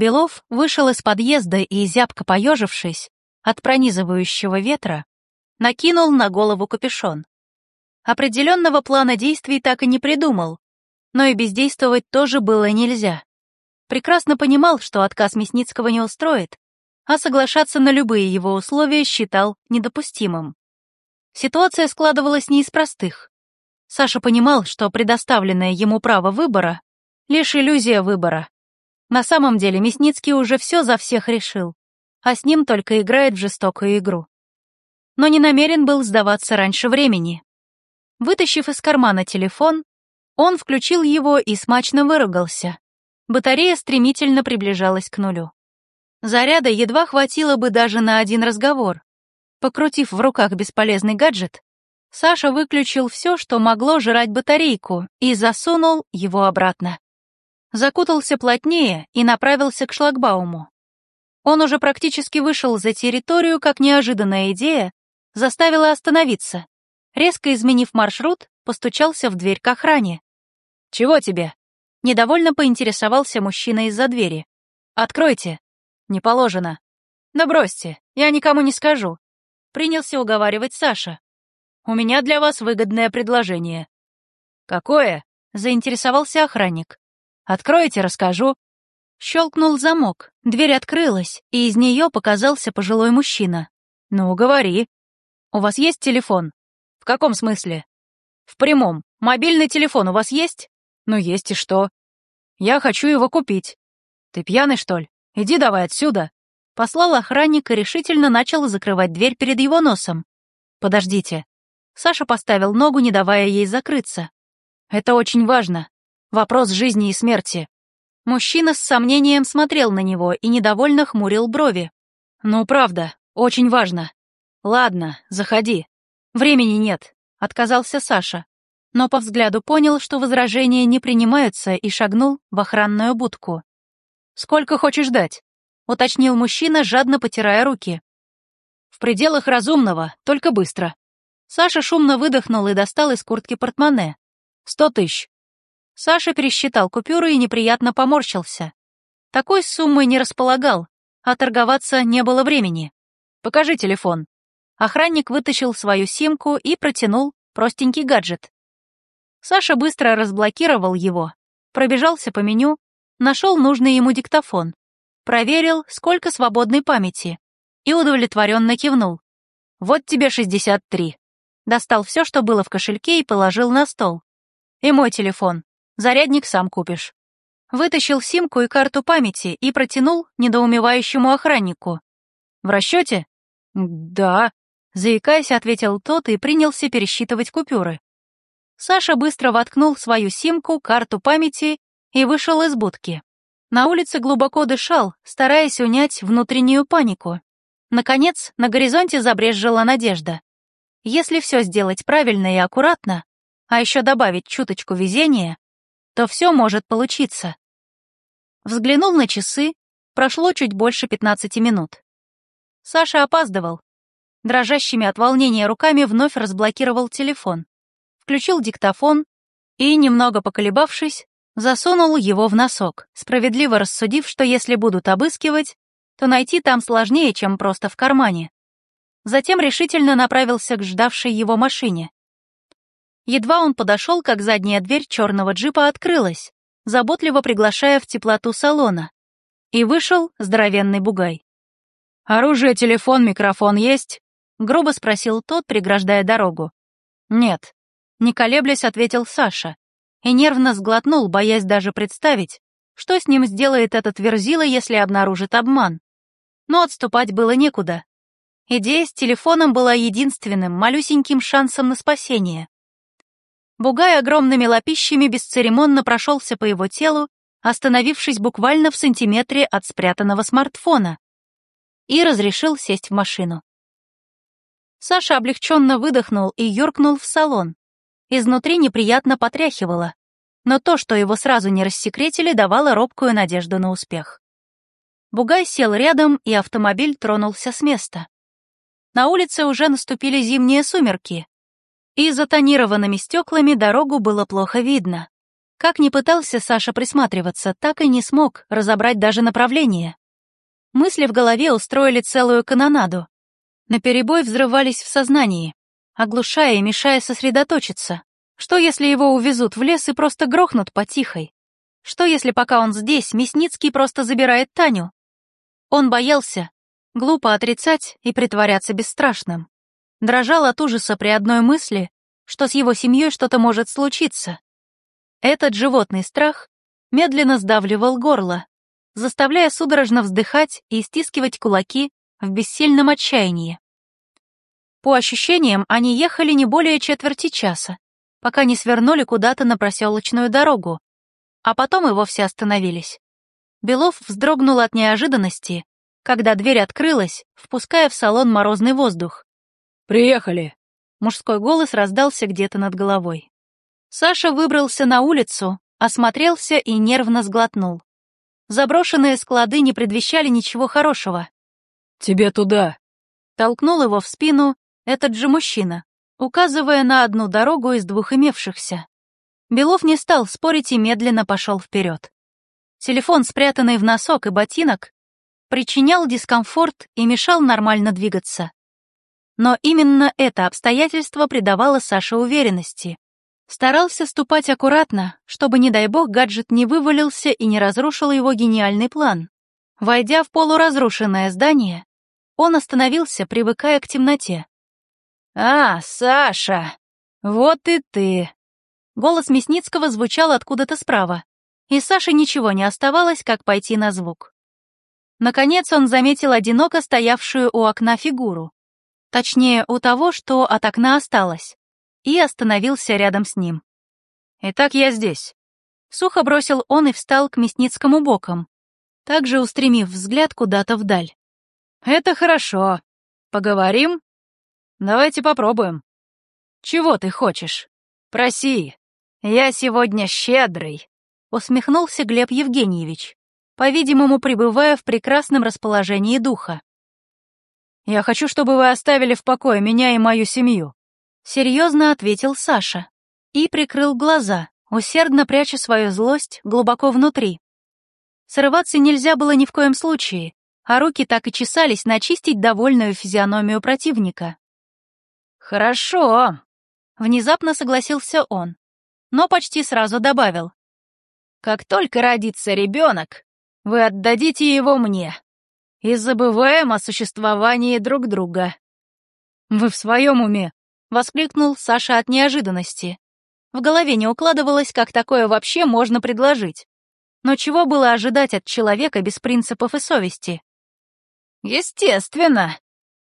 Белов вышел из подъезда и, зябко поежившись от пронизывающего ветра, накинул на голову капюшон. Определенного плана действий так и не придумал, но и бездействовать тоже было нельзя. Прекрасно понимал, что отказ Мясницкого не устроит, а соглашаться на любые его условия считал недопустимым. Ситуация складывалась не из простых. Саша понимал, что предоставленное ему право выбора — лишь иллюзия выбора. На самом деле Мясницкий уже все за всех решил, а с ним только играет в жестокую игру. Но не намерен был сдаваться раньше времени. Вытащив из кармана телефон, он включил его и смачно выругался. Батарея стремительно приближалась к нулю. Заряда едва хватило бы даже на один разговор. Покрутив в руках бесполезный гаджет, Саша выключил все, что могло жрать батарейку, и засунул его обратно закутался плотнее и направился к шлагбауму. Он уже практически вышел за территорию, как неожиданная идея заставила остановиться. Резко изменив маршрут, постучался в дверь к охране. «Чего тебе?» Недовольно поинтересовался мужчина из-за двери. «Откройте». «Не положено». «Да бросьте, я никому не скажу». Принялся уговаривать Саша. «У меня для вас выгодное предложение». «Какое?» — заинтересовался охранник. Откройте, расскажу». Щелкнул замок, дверь открылась, и из нее показался пожилой мужчина. «Ну, говори. У вас есть телефон?» «В каком смысле?» «В прямом. Мобильный телефон у вас есть?» «Ну, есть и что?» «Я хочу его купить». «Ты пьяный, что ли? Иди давай отсюда». Послал охранник и решительно начал закрывать дверь перед его носом. «Подождите». Саша поставил ногу, не давая ей закрыться. «Это очень важно. Вопрос жизни и смерти. Мужчина с сомнением смотрел на него и недовольно хмурил брови. «Ну, правда, очень важно. Ладно, заходи. Времени нет», — отказался Саша. Но по взгляду понял, что возражения не принимаются, и шагнул в охранную будку. «Сколько хочешь дать?» — уточнил мужчина, жадно потирая руки. «В пределах разумного, только быстро». Саша шумно выдохнул и достал из куртки портмоне. «Сто тысяч». Саша пересчитал купюры и неприятно поморщился. Такой суммой не располагал, а торговаться не было времени. «Покажи телефон». Охранник вытащил свою симку и протянул простенький гаджет. Саша быстро разблокировал его, пробежался по меню, нашел нужный ему диктофон, проверил, сколько свободной памяти, и удовлетворенно кивнул. «Вот тебе 63». Достал все, что было в кошельке, и положил на стол. «И мой телефон. Зарядник сам купишь. Вытащил симку и карту памяти и протянул недоумевающему охраннику. «В расчете?» «Да», — заикаясь, ответил тот и принялся пересчитывать купюры. Саша быстро воткнул свою симку, карту памяти и вышел из будки. На улице глубоко дышал, стараясь унять внутреннюю панику. Наконец, на горизонте забрезжила надежда. Если все сделать правильно и аккуратно, а еще добавить чуточку везения, то все может получиться. Взглянул на часы, прошло чуть больше 15 минут. Саша опаздывал. Дрожащими от волнения руками вновь разблокировал телефон, включил диктофон и, немного поколебавшись, засунул его в носок, справедливо рассудив, что если будут обыскивать, то найти там сложнее, чем просто в кармане. Затем решительно направился к ждавшей его машине. Едва он подошел, как задняя дверь черного джипа открылась, заботливо приглашая в теплоту салона. И вышел здоровенный бугай. «Оружие, телефон, микрофон есть?» — грубо спросил тот, преграждая дорогу. «Нет», — не колеблясь, ответил Саша, и нервно сглотнул, боясь даже представить, что с ним сделает этот верзила, если обнаружит обман. Но отступать было некуда. Идея с телефоном была единственным, малюсеньким шансом на спасение. Бугай огромными лапищами бесцеремонно прошелся по его телу, остановившись буквально в сантиметре от спрятанного смартфона, и разрешил сесть в машину. Саша облегченно выдохнул и юркнул в салон. Изнутри неприятно потряхивало, но то, что его сразу не рассекретили, давало робкую надежду на успех. Бугай сел рядом, и автомобиль тронулся с места. На улице уже наступили зимние сумерки, и за тонированными стеклами дорогу было плохо видно. Как ни пытался Саша присматриваться, так и не смог разобрать даже направление. Мысли в голове устроили целую канонаду. Наперебой взрывались в сознании, оглушая и мешая сосредоточиться. Что, если его увезут в лес и просто грохнут потихой? Что, если пока он здесь, Мясницкий просто забирает Таню? Он боялся, глупо отрицать и притворяться бесстрашным. Дрожал от ужаса при одной мысли, что с его семьей что-то может случиться. Этот животный страх медленно сдавливал горло, заставляя судорожно вздыхать и стискивать кулаки в бессильном отчаянии. По ощущениям, они ехали не более четверти часа, пока не свернули куда-то на проселочную дорогу, а потом и вовсе остановились. Белов вздрогнул от неожиданности, когда дверь открылась, впуская в салон морозный воздух. «Приехали!» Мужской голос раздался где-то над головой. Саша выбрался на улицу, осмотрелся и нервно сглотнул. Заброшенные склады не предвещали ничего хорошего. «Тебе туда!» Толкнул его в спину этот же мужчина, указывая на одну дорогу из двух имевшихся. Белов не стал спорить и медленно пошел вперед. Телефон, спрятанный в носок и ботинок, причинял дискомфорт и мешал нормально двигаться. Но именно это обстоятельство придавало Саше уверенности. Старался ступать аккуратно, чтобы, не дай бог, гаджет не вывалился и не разрушил его гениальный план. Войдя в полуразрушенное здание, он остановился, привыкая к темноте. «А, Саша, вот и ты!» Голос Мясницкого звучал откуда-то справа, и Саше ничего не оставалось, как пойти на звук. Наконец он заметил одиноко стоявшую у окна фигуру. Точнее, у того, что от окна осталось и остановился рядом с ним. «Итак, я здесь». Сухо бросил он и встал к Мясницкому боком, также устремив взгляд куда-то вдаль. «Это хорошо. Поговорим? Давайте попробуем. Чего ты хочешь? Проси. Я сегодня щедрый», — усмехнулся Глеб Евгеньевич, по-видимому, пребывая в прекрасном расположении духа. «Я хочу, чтобы вы оставили в покое меня и мою семью. Серьезно ответил Саша и прикрыл глаза, усердно пряча свою злость глубоко внутри. Срываться нельзя было ни в коем случае, а руки так и чесались начистить довольную физиономию противника. «Хорошо», — внезапно согласился он, но почти сразу добавил. «Как только родится ребенок, вы отдадите его мне и забываем о существовании друг друга». «Вы в своем уме?» — воскликнул Саша от неожиданности. В голове не укладывалось, как такое вообще можно предложить. Но чего было ожидать от человека без принципов и совести? «Естественно.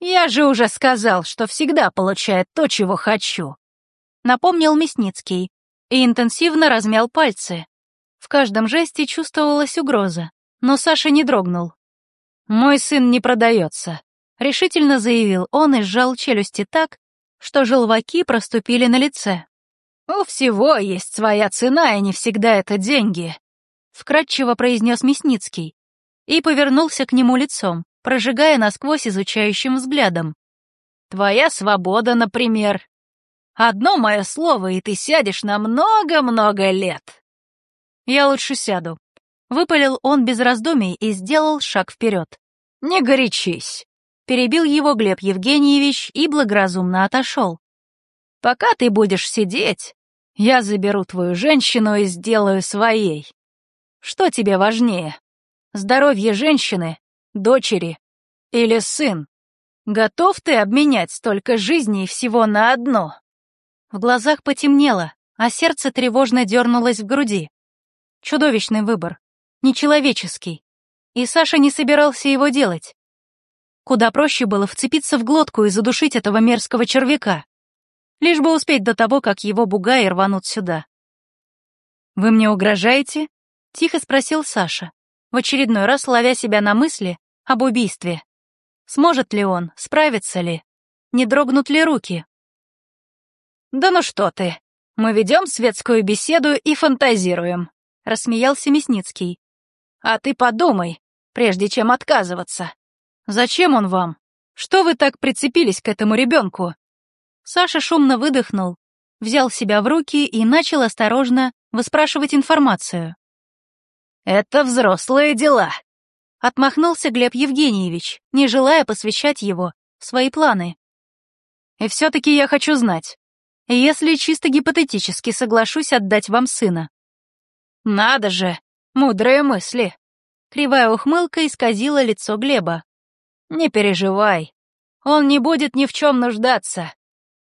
Я же уже сказал, что всегда получает то, чего хочу», — напомнил Мясницкий и интенсивно размял пальцы. В каждом жесте чувствовалась угроза, но Саша не дрогнул. «Мой сын не продается», — решительно заявил он и сжал челюсти так, что желваки проступили на лице. «У всего есть своя цена, и не всегда это деньги», — вкратчиво произнес Мясницкий и повернулся к нему лицом, прожигая насквозь изучающим взглядом. «Твоя свобода, например. Одно мое слово, и ты сядешь на много-много лет». «Я лучше сяду», — выпалил он без раздумий и сделал шаг вперед. «Не горячись. Перебил его Глеб Евгеньевич и благоразумно отошел. «Пока ты будешь сидеть, я заберу твою женщину и сделаю своей. Что тебе важнее? Здоровье женщины, дочери или сын? Готов ты обменять столько жизней всего на одно?» В глазах потемнело, а сердце тревожно дернулось в груди. Чудовищный выбор, нечеловеческий. И Саша не собирался его делать. Куда проще было вцепиться в глотку и задушить этого мерзкого червяка. Лишь бы успеть до того, как его бугаи рванут сюда. «Вы мне угрожаете?» — тихо спросил Саша, в очередной раз ловя себя на мысли об убийстве. Сможет ли он, справится ли? Не дрогнут ли руки? «Да ну что ты! Мы ведем светскую беседу и фантазируем», — рассмеялся Мясницкий. «А ты подумай, прежде чем отказываться. Зачем он вам? Что вы так прицепились к этому ребенку?» Саша шумно выдохнул, взял себя в руки и начал осторожно выспрашивать информацию. «Это взрослые дела», — отмахнулся Глеб Евгеньевич, не желая посвящать его в свои планы. «И все-таки я хочу знать, если чисто гипотетически соглашусь отдать вам сына». «Надо же, мудрые мысли!» Кривая ухмылка исказила лицо Глеба. «Не переживай, он не будет ни в чем нуждаться.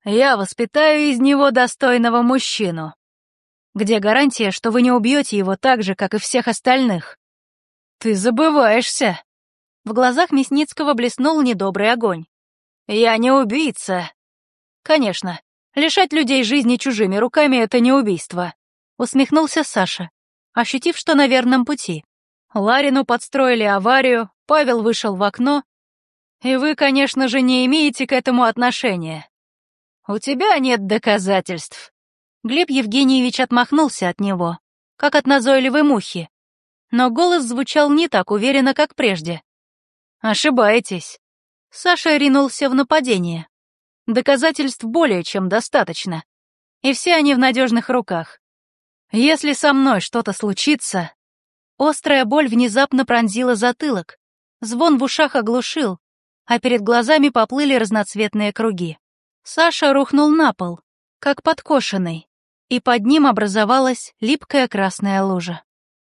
Я воспитаю из него достойного мужчину. Где гарантия, что вы не убьете его так же, как и всех остальных? Ты забываешься. В глазах Мясницкого блеснул недобрый огонь. Я не убийца. Конечно, лишать людей жизни чужими руками — это не убийство. Усмехнулся Саша, ощутив, что на верном пути. Ларину подстроили аварию, Павел вышел в окно, и вы, конечно же, не имеете к этому отношения. У тебя нет доказательств. Глеб Евгеньевич отмахнулся от него, как от назойливой мухи. Но голос звучал не так уверенно, как прежде. Ошибаетесь. Саша ринулся в нападение. Доказательств более чем достаточно. И все они в надежных руках. Если со мной что-то случится... Острая боль внезапно пронзила затылок. Звон в ушах оглушил, а перед глазами поплыли разноцветные круги. Саша рухнул на пол, как подкошенный, и под ним образовалась липкая красная лужа.